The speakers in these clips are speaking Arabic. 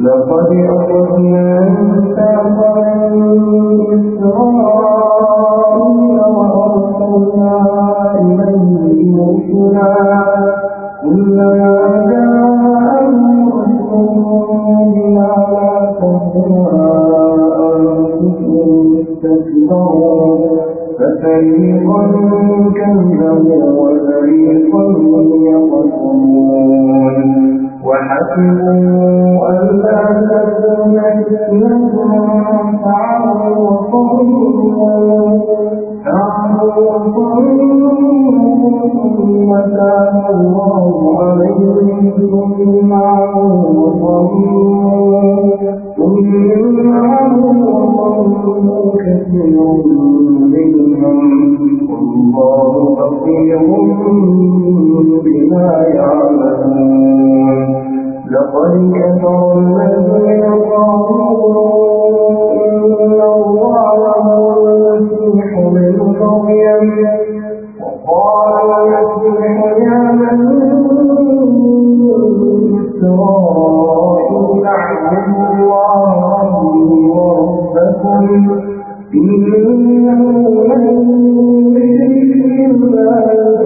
لقد أخذنا ميثاق إسرائيل وأرسلنا إليهم رسلا كلما جاءهم رسول بما لا تهوى أنفسهم استكبروا ففريقا كذبوا وفريقا يقتلون وحسبوا ألا تكون فتنة فعلوا وصموا ثم تاب الله عليهم ثم عموا وصموا ثم عموا وصموا كثير منهم والله بصير بما يعملون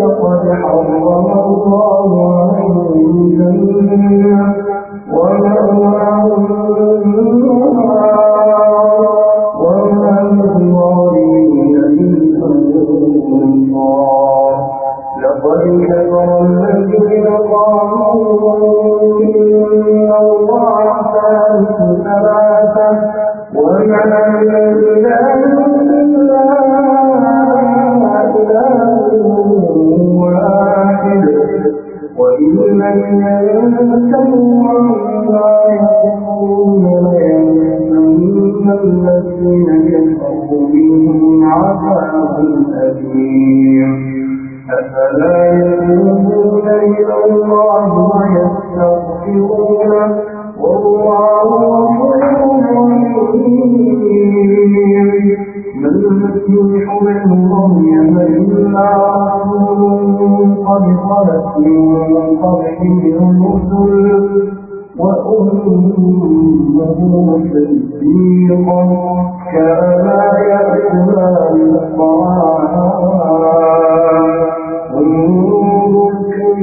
فقد حرم الله عليه الجنة Allah'ım. الله ويستغفرونه والله غفور ما المسيح ابن مريم إلا رسول قد خلت من قبله الرسل. وأمه صديقا كانا يأكلان الطعام. انظر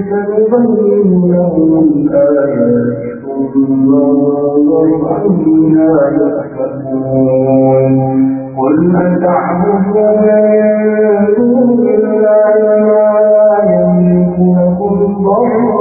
كيف نبين لهم الآيات ثم انظر أنا يؤفكون قل أتعبدون من دون الله ما لا يملك لكم ضرا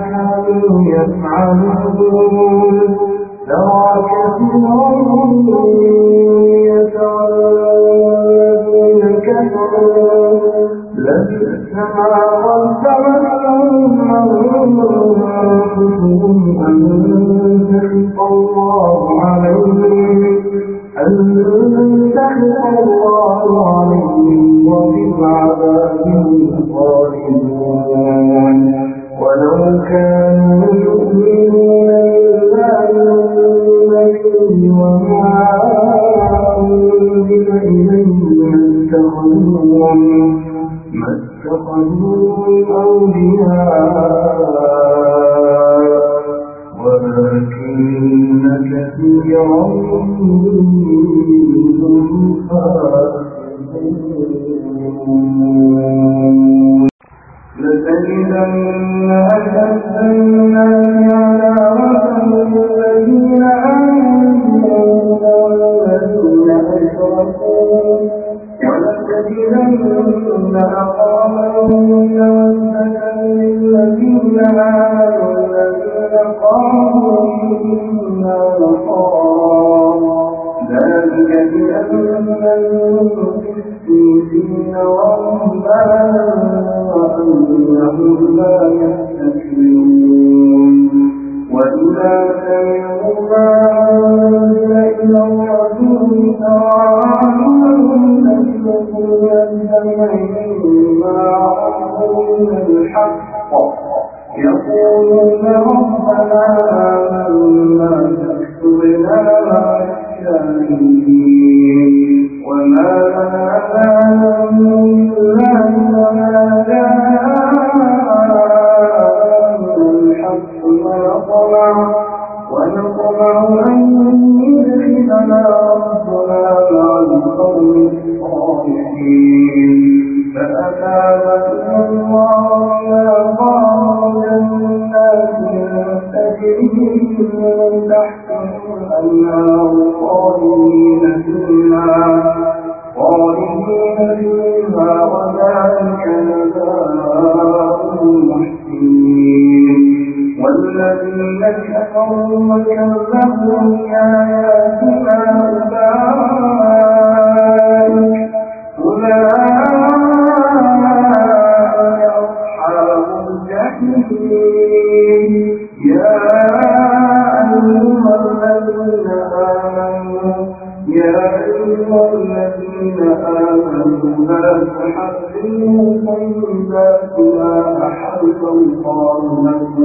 يفعلون ترى كثيرا يتولون كفروا لبئس ما قدمت لهم يقولون ربنا آمنا فاكتبنا مع الشاهدين. والذين كفروا وكذبوا بآياتنا أولئك أولئك أصحاب الجحيم. يا أيها الذين آمنوا يا أيها الذين آمنوا لا تحرموا طيبات ما أحل الله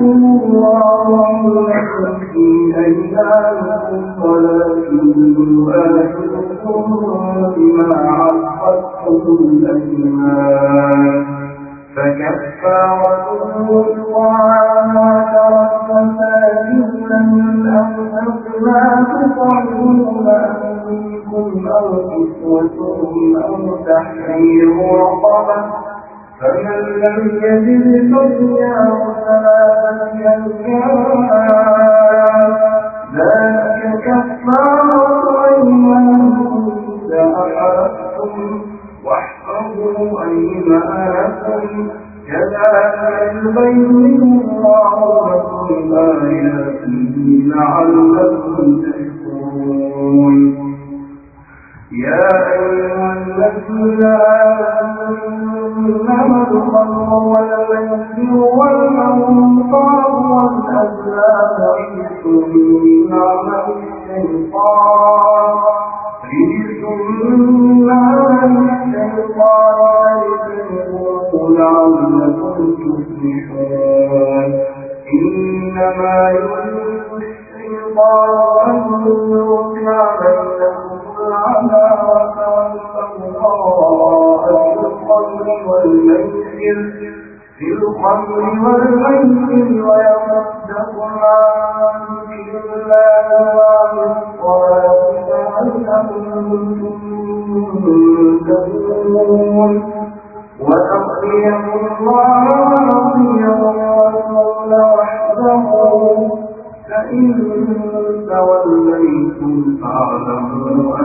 يواعدكم الله في أيامكم ولكن يؤاخذكم بما عقدتم الأيمان فكفارته طعام عشرة مساكين من أوسط ما تطعمون أنفسكم أو كسوتهم أو تحرير رقبة فمن لم يجد فصيام ثلاثة أيام إنما يريد الشيطان أن يوقع بينكم العداوة والبغضاء في الخمر والميسر في الخمر والميسر ويصدكم عن ذكر الله وعن الصلاة فأنتم وأطيعوا الله وأطيعوا الرسول وحده فإن توليتم فاعلموا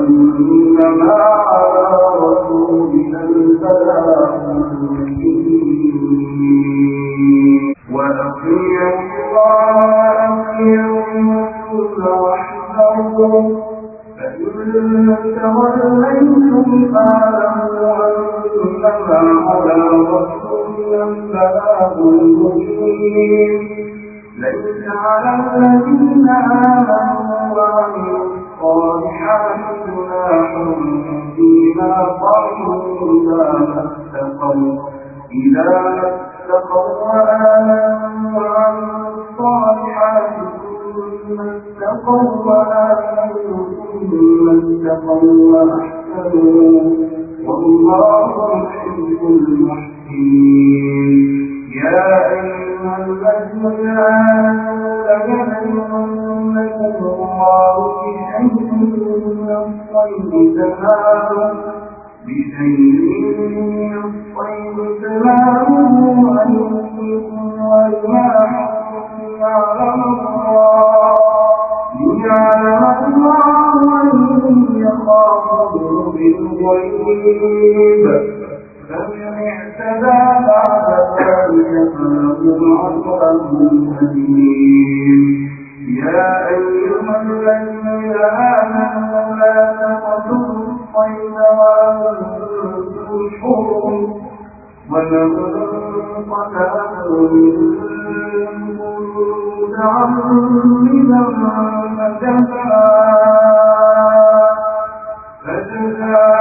وأطيعوا الله وأطيعوا واتقوا وأحسنوا والله يحب المحسنين يا أيها الذين آمنوا لينعمنكم الله بشيء من الصيد تناله بشيء من الصيد تناله أيديكم الله قريب فمن اعتدى بعد ذلك فله عذاب أليم يا أيها الذين آمنوا لا تقتلوا الصيد وأنتم حرم ولمن قتله منكم متعمدا فجزاء فجزاء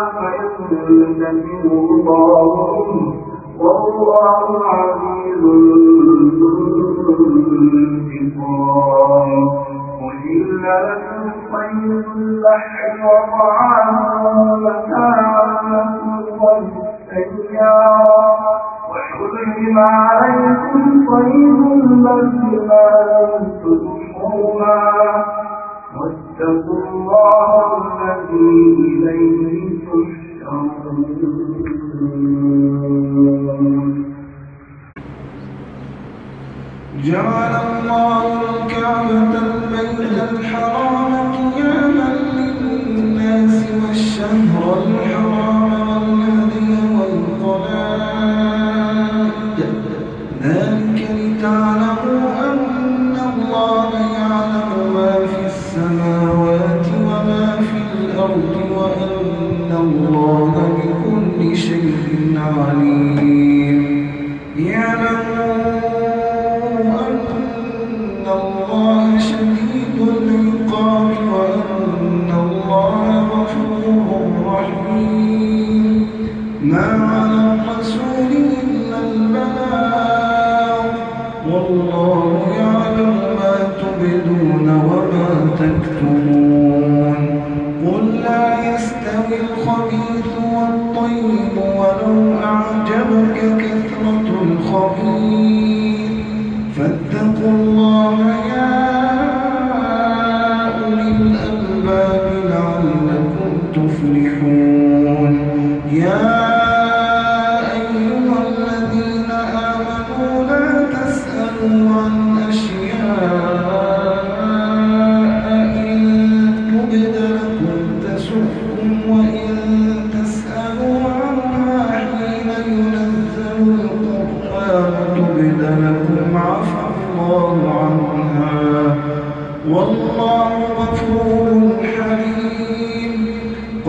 ينتهي الله والله عزيز ذو انتقام قل الخير اللحم وطعامه متاعا لكم السيارة وحرم عليكم طيب الذي ما لم واتقوا الله الذي إليه جعل الله الكعبة البيت الحرام قياما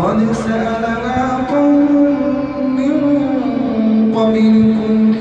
قد سألنا قوم من قبلكم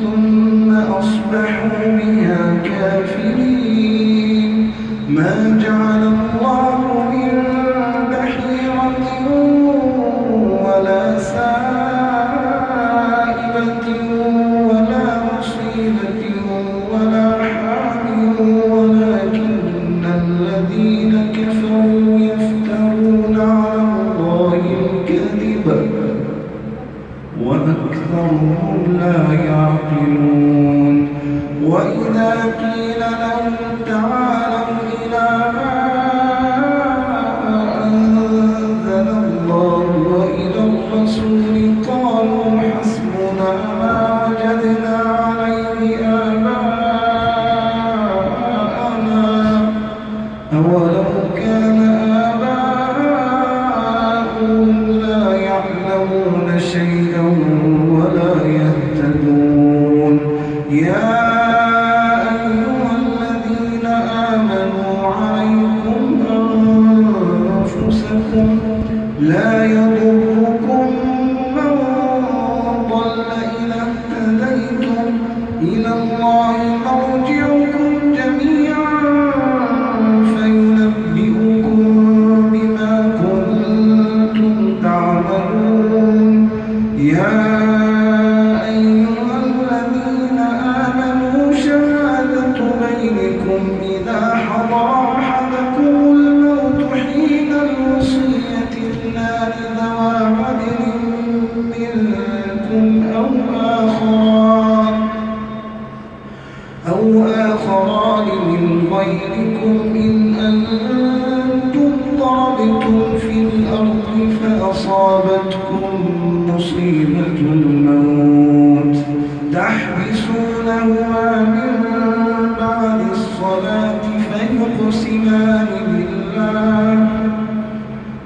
فيقسمان بالله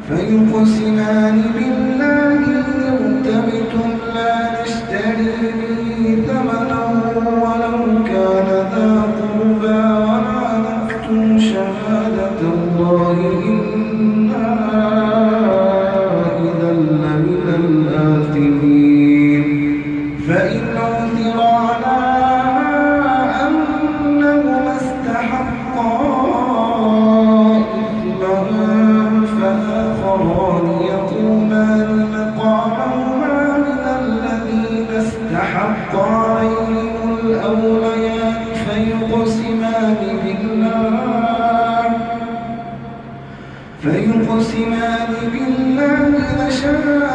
فيقسمان بالله يقسمان بالله لشاء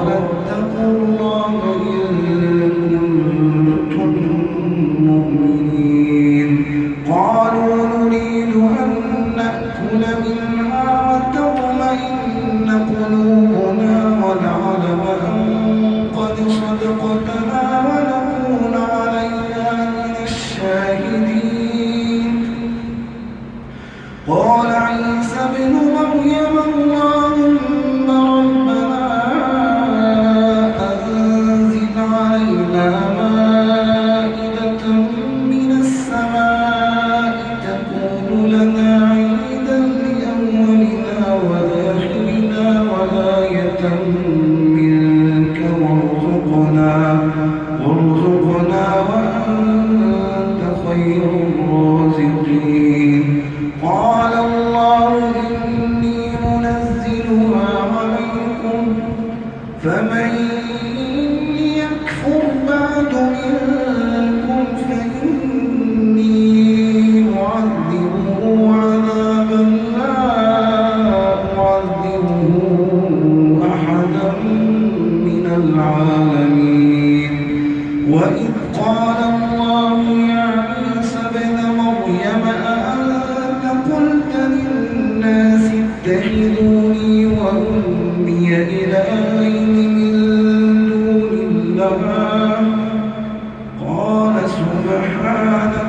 ولا اتقوا cada وهو على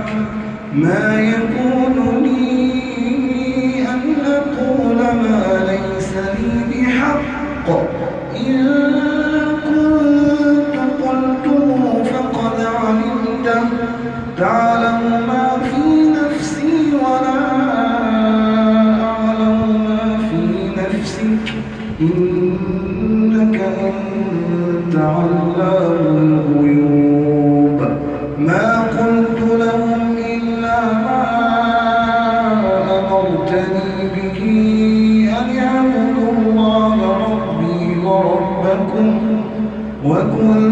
我们公安